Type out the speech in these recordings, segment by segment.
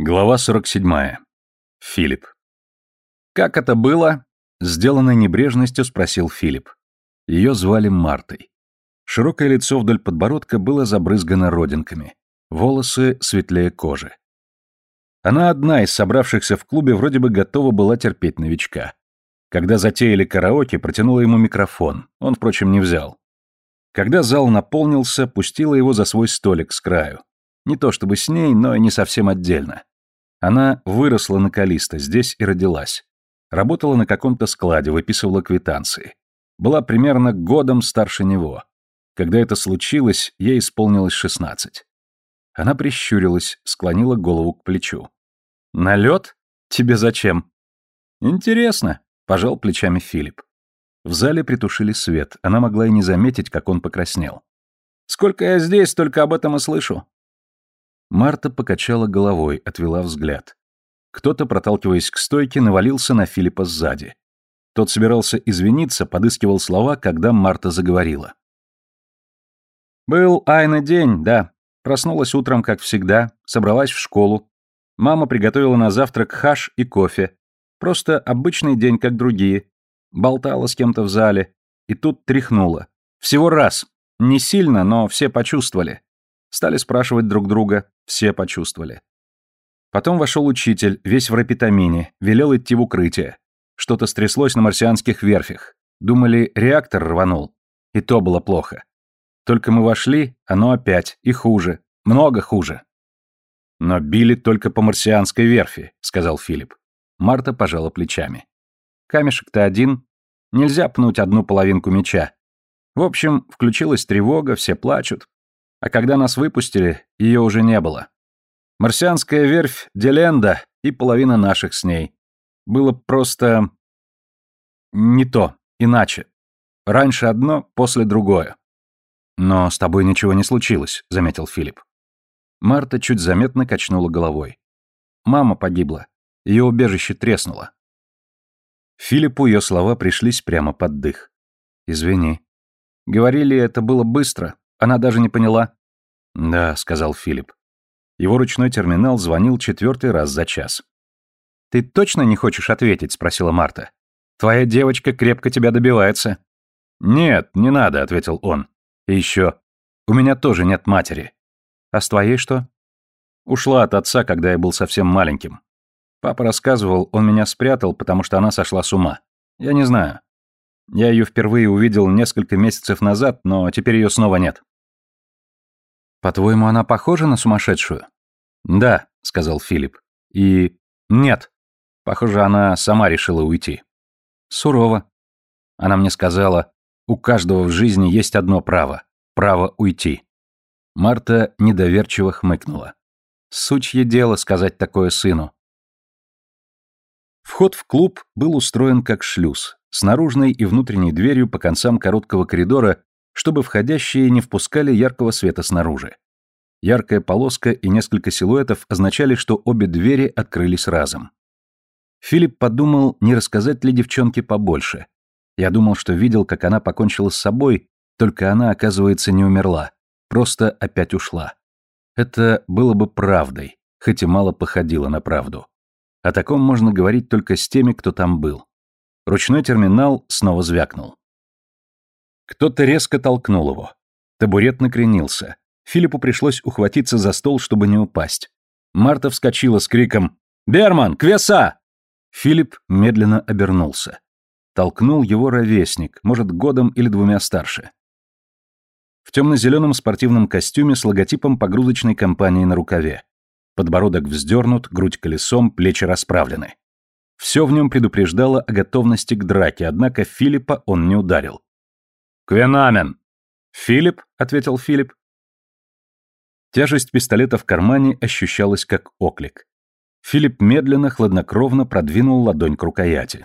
Глава 47. Филипп. «Как это было?» — сделанной небрежностью спросил Филипп. Ее звали Мартой. Широкое лицо вдоль подбородка было забрызгано родинками. Волосы светлее кожи. Она одна из собравшихся в клубе вроде бы готова была терпеть новичка. Когда затеяли караоке, протянула ему микрофон. Он, впрочем, не взял. Когда зал наполнился, пустила его за свой столик с краю. Не то чтобы с ней, но и не совсем отдельно. Она выросла на Калиста, здесь и родилась. Работала на каком-то складе, выписывала квитанции. Была примерно годом старше него. Когда это случилось, ей исполнилось шестнадцать. Она прищурилась, склонила голову к плечу. «На лед? Тебе зачем?» «Интересно», — пожал плечами Филипп. В зале притушили свет, она могла и не заметить, как он покраснел. «Сколько я здесь, только об этом и слышу. Марта покачала головой, отвела взгляд. Кто-то, проталкиваясь к стойке, навалился на Филиппа сзади. Тот собирался извиниться, подыскивал слова, когда Марта заговорила. «Был Айна день, да. Проснулась утром, как всегда, собралась в школу. Мама приготовила на завтрак хаш и кофе. Просто обычный день, как другие. Болтала с кем-то в зале. И тут тряхнула. Всего раз. Не сильно, но все почувствовали. Стали спрашивать друг друга, все почувствовали. Потом вошел учитель, весь в рапитамине, велел идти в укрытие. Что-то стряслось на марсианских верфях. Думали, реактор рванул. И то было плохо. Только мы вошли, оно опять, и хуже. Много хуже. Но били только по марсианской верфи, сказал Филипп. Марта пожала плечами. Камешек-то один. Нельзя пнуть одну половинку меча. В общем, включилась тревога, все плачут. А когда нас выпустили, ее уже не было. Марсианская верфь Деленда и половина наших с ней. Было просто... не то, иначе. Раньше одно, после другое. «Но с тобой ничего не случилось», — заметил Филипп. Марта чуть заметно качнула головой. «Мама погибла. Ее убежище треснуло». Филиппу ее слова пришлись прямо под дых. «Извини. Говорили, это было быстро, она даже не поняла. Да, сказал Филипп. Его ручной терминал звонил четвертый раз за час. Ты точно не хочешь ответить? спросила Марта. Твоя девочка крепко тебя добивается. Нет, не надо, ответил он. И еще, у меня тоже нет матери. А с твоей что? Ушла от отца, когда я был совсем маленьким. Папа рассказывал, он меня спрятал, потому что она сошла с ума. Я не знаю. Я ее впервые увидел несколько месяцев назад, но теперь ее снова нет. По-твоему, она похожа на сумасшедшую? Да, сказал Филипп. И нет. Похоже, она сама решила уйти. Сурово. Она мне сказала, у каждого в жизни есть одно право право уйти. Марта недоверчиво хмыкнула. Сучье дело сказать такое сыну. Вход в клуб был устроен как шлюз, с наружной и внутренней дверью по концам короткого коридора чтобы входящие не впускали яркого света снаружи. Яркая полоска и несколько силуэтов означали, что обе двери открылись разом. Филипп подумал, не рассказать ли девчонке побольше. Я думал, что видел, как она покончила с собой, только она, оказывается, не умерла, просто опять ушла. Это было бы правдой, хоть и мало походило на правду. О таком можно говорить только с теми, кто там был. Ручной терминал снова звякнул. Кто-то резко толкнул его. Табурет накренился. Филиппу пришлось ухватиться за стол, чтобы не упасть. Марта вскочила с криком «Берман, к веса!» Филипп медленно обернулся. Толкнул его ровесник, может, годом или двумя старше. В темно-зеленом спортивном костюме с логотипом погрузочной компании на рукаве. Подбородок вздернут, грудь колесом, плечи расправлены. Все в нем предупреждало о готовности к драке, однако Филиппа он не ударил. «Квенамен!» «Филипп», — ответил Филипп. Тяжесть пистолета в кармане ощущалась как оклик. Филипп медленно, хладнокровно продвинул ладонь к рукояти.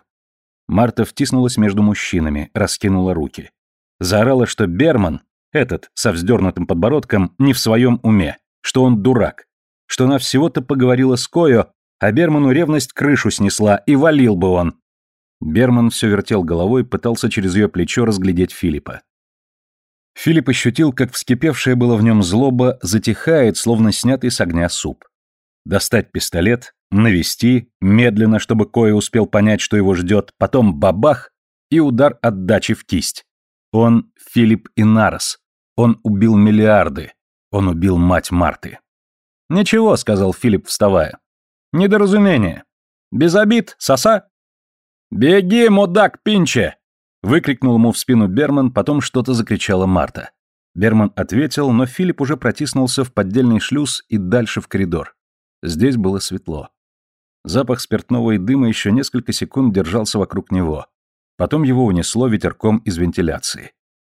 Марта втиснулась между мужчинами, раскинула руки. Заорала, что Берман, этот, со вздернутым подбородком, не в своем уме, что он дурак, что она всего-то поговорила с Койо, а Берману ревность крышу снесла, и валил бы он. Берман все вертел головой, пытался через ее плечо разглядеть Филиппа. Филипп ощутил, как вскипевшая было в нем злоба затихает, словно снятый с огня суп. Достать пистолет, навести, медленно, чтобы Коя успел понять, что его ждет, потом бабах и удар отдачи в кисть. Он Филипп Инарос. Он убил миллиарды. Он убил мать Марты. «Ничего», — сказал Филипп, вставая. «Недоразумение. Без обид, соса?» «Беги, мудак, пинче!» — выкрикнул ему в спину Берман, потом что-то закричала Марта. Берман ответил, но Филипп уже протиснулся в поддельный шлюз и дальше в коридор. Здесь было светло. Запах спиртного и дыма еще несколько секунд держался вокруг него. Потом его унесло ветерком из вентиляции.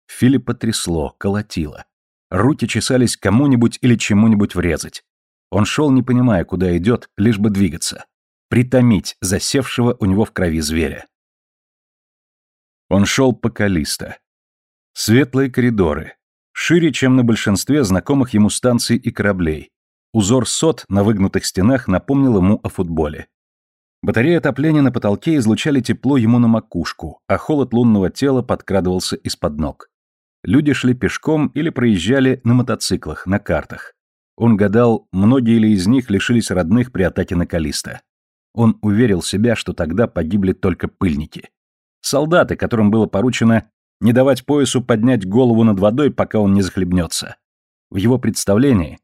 Филиппа трясло, колотило. Руки чесались кому-нибудь или чему-нибудь врезать. Он шел, не понимая, куда идет, лишь бы двигаться. Притомить засевшего у него в крови зверя. Он шел по Калиста. Светлые коридоры. Шире, чем на большинстве знакомых ему станций и кораблей. Узор сот на выгнутых стенах напомнил ему о футболе. Батареи отопления на потолке излучали тепло ему на макушку, а холод лунного тела подкрадывался из-под ног. Люди шли пешком или проезжали на мотоциклах, на картах. Он гадал, многие ли из них лишились родных при атаке на Калиста. Он уверил себя, что тогда погибли только пыльники. Солдаты, которым было поручено не давать поясу поднять голову над водой, пока он не захлебнется. В его представлении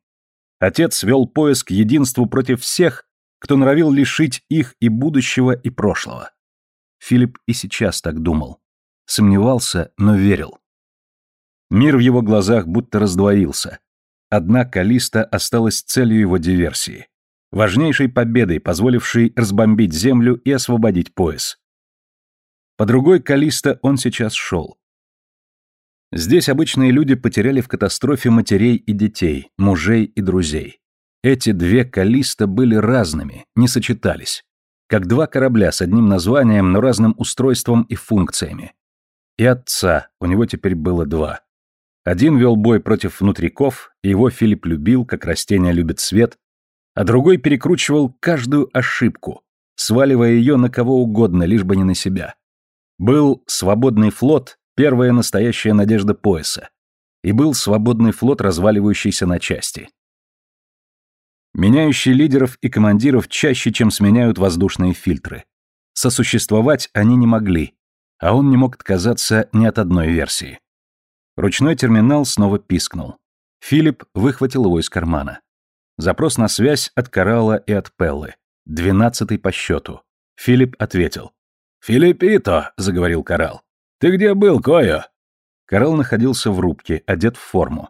отец вел пояс к единству против всех, кто норовил лишить их и будущего, и прошлого. Филипп и сейчас так думал. Сомневался, но верил. Мир в его глазах будто раздвоился. Одна Калиста осталась целью его диверсии. Важнейшей победой, позволившей разбомбить землю и освободить пояс. По другой Калиста он сейчас шел. Здесь обычные люди потеряли в катастрофе матерей и детей, мужей и друзей. Эти две Калиста были разными, не сочетались. Как два корабля с одним названием, но разным устройством и функциями. И отца у него теперь было два. Один вел бой против внутриков, и его Филипп любил, как растение любит свет, а другой перекручивал каждую ошибку, сваливая ее на кого угодно, лишь бы не на себя. Был свободный флот, первая настоящая надежда пояса, и был свободный флот, разваливающийся на части меняющий лидеров и командиров чаще, чем сменяют воздушные фильтры. Сосуществовать они не могли, а он не мог отказаться ни от одной версии. Ручной терминал снова пискнул. Филипп выхватил его из кармана. Запрос на связь от Карала и от Пеллы. Двенадцатый по счету. Филипп ответил. «Филиппито», — заговорил Карал. «Ты где был, Койо?» Карал находился в рубке, одет в форму.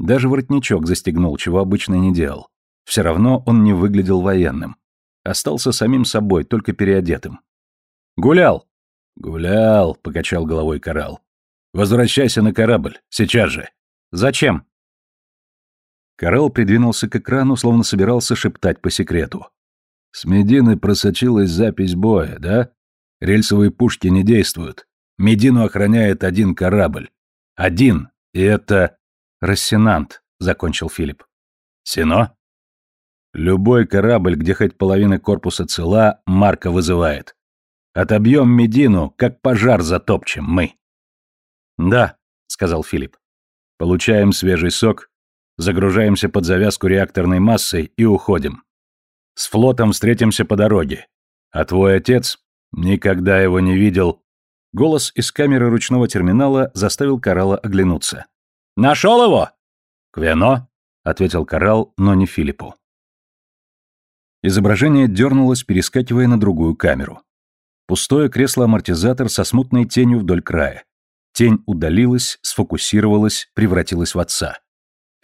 Даже воротничок застегнул, чего обычно не делал. Все равно он не выглядел военным. Остался самим собой, только переодетым. «Гулял!» «Гулял», — покачал головой Коралл. «Возвращайся на корабль, сейчас же». «Зачем?» Коралл придвинулся к экрану, словно собирался шептать по секрету. «С Медины просочилась запись боя, да? Рельсовые пушки не действуют. Медину охраняет один корабль. Один, и это...» «Рассенант», — закончил Филипп. «Сино?» Любой корабль, где хоть половина корпуса цела, Марка вызывает. Отобьем Медину, как пожар затопчем мы. Да, сказал Филипп. Получаем свежий сок, загружаемся под завязку реакторной массой и уходим. С флотом встретимся по дороге. А твой отец? Никогда его не видел. Голос из камеры ручного терминала заставил Коралла оглянуться. «Нашел его?» «Квено», — ответил Коралл, но не Филиппу. Изображение дернулось, перескакивая на другую камеру. Пустое кресло-амортизатор со смутной тенью вдоль края. Тень удалилась, сфокусировалась, превратилась в отца.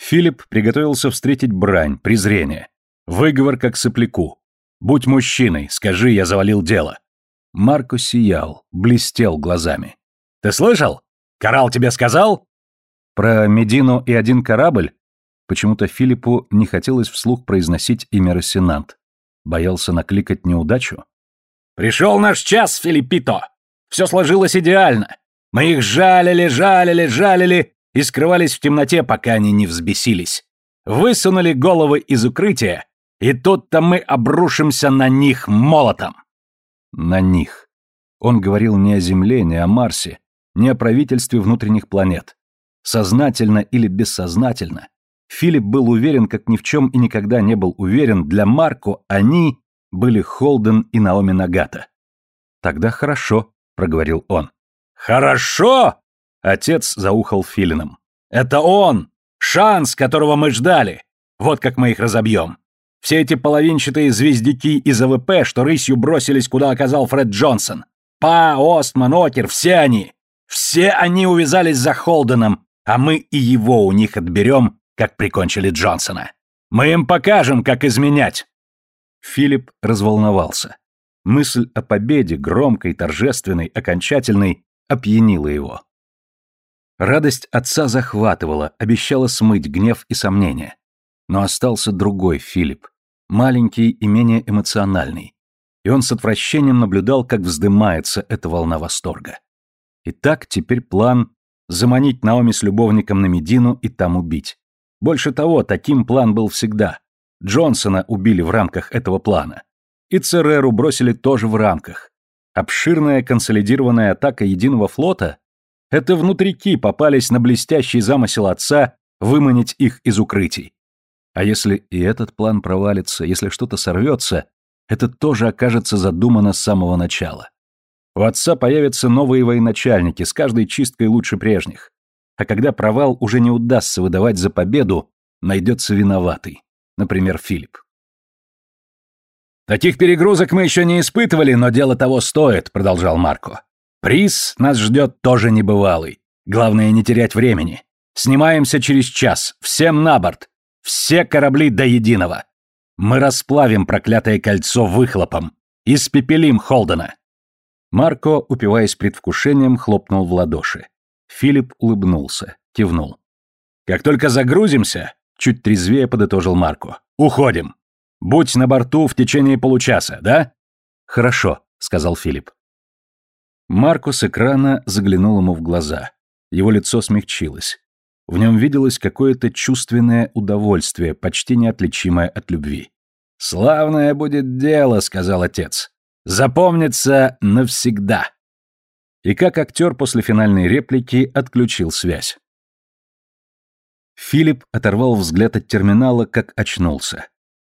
Филипп приготовился встретить брань, презрение. Выговор как сопляку. «Будь мужчиной, скажи, я завалил дело». Марко сиял, блестел глазами. «Ты слышал? Коралл тебе сказал?» Про Медину и один корабль? Почему-то Филиппу не хотелось вслух произносить имя Рассенант. Боялся накликать неудачу? «Пришел наш час, Филиппито! Все сложилось идеально. Мы их жалили, жалили, жалили и скрывались в темноте, пока они не взбесились. Высунули головы из укрытия, и тут-то мы обрушимся на них молотом». На них. Он говорил не о Земле, не о Марсе, не о правительстве внутренних планет. Сознательно или бессознательно, Филипп был уверен, как ни в чем и никогда не был уверен, для Марко они были Холден и Наоми Нагата. «Тогда хорошо», — проговорил он. «Хорошо!» — отец заухал филином. «Это он! Шанс, которого мы ждали! Вот как мы их разобьем! Все эти половинчатые звездяки из АВП, что рысью бросились, куда указал Фред Джонсон. Па, Остман, Окер, все они! Все они увязались за Холденом, а мы и его у них отберем, как прикончили Джонсона. Мы им покажем, как изменять!» Филипп разволновался. Мысль о победе, громкой, торжественной, окончательной, опьянила его. Радость отца захватывала, обещала смыть гнев и сомнения. Но остался другой Филипп, маленький и менее эмоциональный. И он с отвращением наблюдал, как вздымается эта волна восторга. Итак, теперь план заманить Наоми с любовником на Медину и там убить. Больше того, таким план был всегда. Джонсона убили в рамках этого плана. И Цереру бросили тоже в рамках. Обширная консолидированная атака единого флота — это внутрики попались на блестящий замысел отца выманить их из укрытий. А если и этот план провалится, если что-то сорвется, это тоже окажется задумано с самого начала. У отца появятся новые военачальники, с каждой чисткой лучше прежних. А когда провал уже не удастся выдавать за победу, найдется виноватый например, Филипп. «Таких перегрузок мы еще не испытывали, но дело того стоит», — продолжал Марко. «Приз нас ждет тоже небывалый. Главное не терять времени. Снимаемся через час, всем на борт. Все корабли до единого. Мы расплавим проклятое кольцо выхлопом. Испепелим Холдена». Марко, упиваясь предвкушением, хлопнул в ладоши. Филипп улыбнулся, кивнул. «Как только загрузимся, Чуть трезвее подытожил Марко. «Уходим! Будь на борту в течение получаса, да?» «Хорошо», — сказал Филипп. Марко с экрана заглянул ему в глаза. Его лицо смягчилось. В нем виделось какое-то чувственное удовольствие, почти неотличимое от любви. «Славное будет дело», — сказал отец. «Запомнится навсегда». И как актер после финальной реплики отключил связь. Филипп оторвал взгляд от терминала, как очнулся.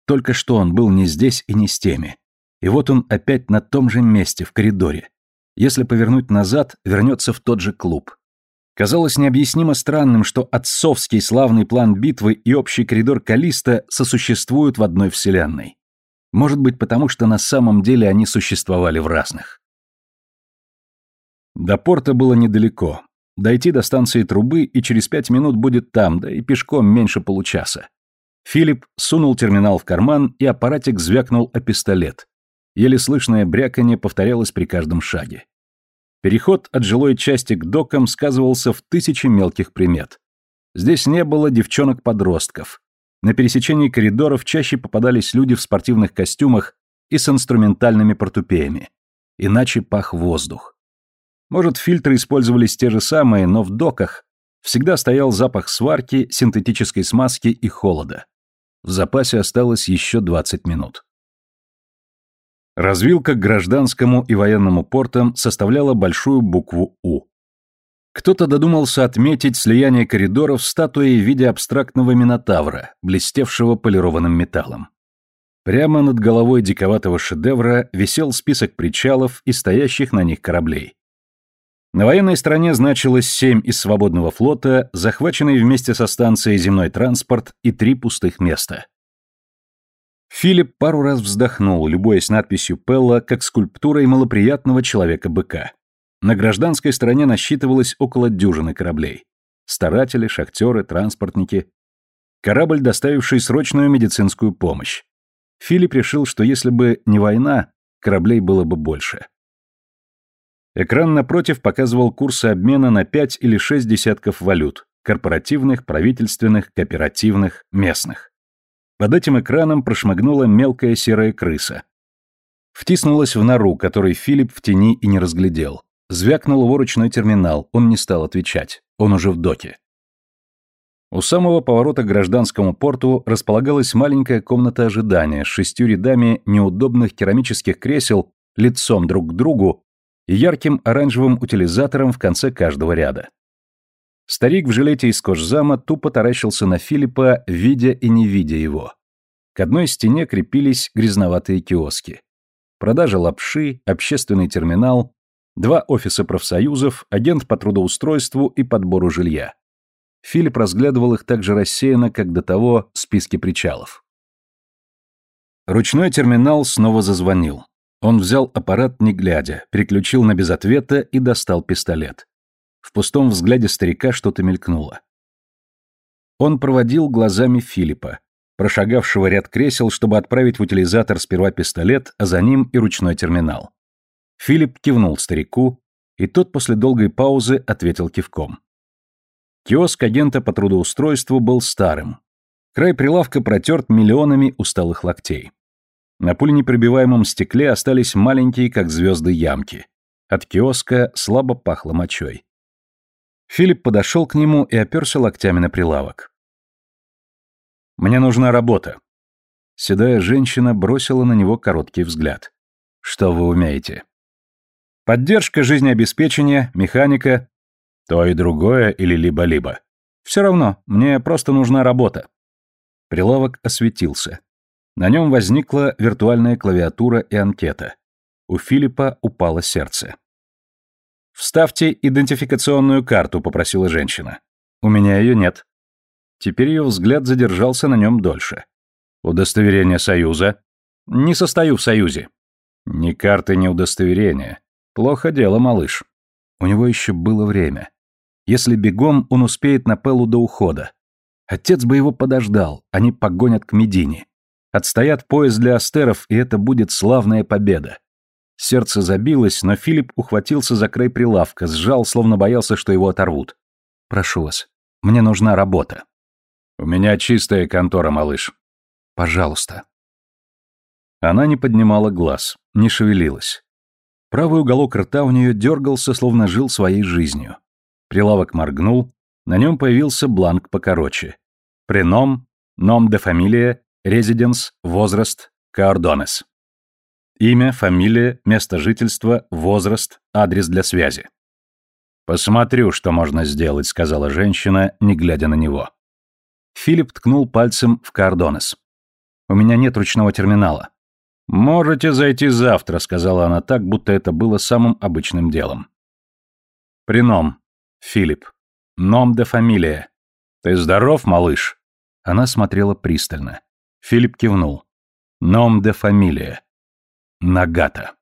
Только что он был не здесь и не с теми. И вот он опять на том же месте, в коридоре. Если повернуть назад, вернется в тот же клуб. Казалось необъяснимо странным, что отцовский славный план битвы и общий коридор Калиста сосуществуют в одной вселенной. Может быть, потому что на самом деле они существовали в разных. До порта было недалеко, Дойти до станции трубы и через пять минут будет там, да и пешком меньше получаса. Филипп сунул терминал в карман, и аппаратик звякнул о пистолет. Еле слышное бряканье повторялось при каждом шаге. Переход от жилой части к докам сказывался в тысячи мелких примет. Здесь не было девчонок-подростков. На пересечении коридоров чаще попадались люди в спортивных костюмах и с инструментальными портупеями. Иначе пах воздух. Может, фильтры использовались те же самые, но в доках всегда стоял запах сварки, синтетической смазки и холода. В запасе осталось еще 20 минут. Развилка к гражданскому и военному портам составляла большую букву «У». Кто-то додумался отметить слияние коридоров статуей в виде абстрактного минотавра, блестевшего полированным металлом. Прямо над головой диковатого шедевра висел список причалов и стоящих на них кораблей. На военной стороне значилось семь из свободного флота, захваченный вместе со станцией земной транспорт и три пустых места. Филипп пару раз вздохнул, любуясь надписью Пелла как скульптурой малоприятного человека-быка. На гражданской стороне насчитывалось около дюжины кораблей. Старатели, шахтеры, транспортники. Корабль, доставивший срочную медицинскую помощь. Филипп решил, что если бы не война, кораблей было бы больше. Экран напротив показывал курсы обмена на 5 или 6 десятков валют – корпоративных, правительственных, кооперативных, местных. Под этим экраном прошмыгнула мелкая серая крыса. Втиснулась в нору, который Филипп в тени и не разглядел. Звякнул его ручной терминал, он не стал отвечать. Он уже в доке. У самого поворота к гражданскому порту располагалась маленькая комната ожидания с шестью рядами неудобных керамических кресел лицом друг к другу и ярким оранжевым утилизатором в конце каждого ряда. Старик в жилете из кожзама тупо таращился на Филиппа, видя и не видя его. К одной стене крепились грязноватые киоски. Продажа лапши, общественный терминал, два офиса профсоюзов, агент по трудоустройству и подбору жилья. Филипп разглядывал их так же рассеянно, как до того списки причалов. Ручной терминал снова зазвонил. Он взял аппарат не глядя, переключил на без ответа и достал пистолет. В пустом взгляде старика что-то мелькнуло. Он проводил глазами Филиппа, прошагавшего ряд кресел, чтобы отправить в утилизатор сперва пистолет, а за ним и ручной терминал. Филипп кивнул старику, и тот после долгой паузы ответил кивком. Киоск агента по трудоустройству был старым. Край прилавка протерт миллионами усталых локтей. На пуленепробиваемом стекле остались маленькие, как звезды, ямки. От киоска слабо пахло мочой. Филипп подошел к нему и оперся локтями на прилавок. «Мне нужна работа». Седая женщина бросила на него короткий взгляд. «Что вы умеете?» «Поддержка жизнеобеспечения, механика». «То и другое или либо-либо?» «Все равно, мне просто нужна работа». Прилавок осветился. На нем возникла виртуальная клавиатура и анкета. У Филиппа упало сердце. «Вставьте идентификационную карту», — попросила женщина. «У меня ее нет». Теперь ее взгляд задержался на нем дольше. «Удостоверение Союза?» «Не состою в Союзе». «Ни карты, ни удостоверения. Плохо дело, малыш». У него еще было время. Если бегом, он успеет на Пеллу до ухода. Отец бы его подождал, они погонят к Медине. Отстоят поезд для астеров, и это будет славная победа. Сердце забилось, но Филипп ухватился за край прилавка, сжал, словно боялся, что его оторвут. «Прошу вас, мне нужна работа». «У меня чистая контора, малыш». «Пожалуйста». Она не поднимала глаз, не шевелилась. Правый уголок рта у нее дергался, словно жил своей жизнью. Прилавок моргнул, на нем появился бланк покороче. Преном, ном де фамилия, резиденс, возраст, коордонес. Имя, фамилия, место жительства, возраст, адрес для связи. «Посмотрю, что можно сделать», — сказала женщина, не глядя на него. Филипп ткнул пальцем в Кардонес. «У меня нет ручного терминала». «Можете зайти завтра», — сказала она так, будто это было самым обычным делом. «Прином. Филипп. Ном де фамилия. Ты здоров, малыш?» Она смотрела пристально. Филипп кивнул. «Ном де фамилия. Нагата.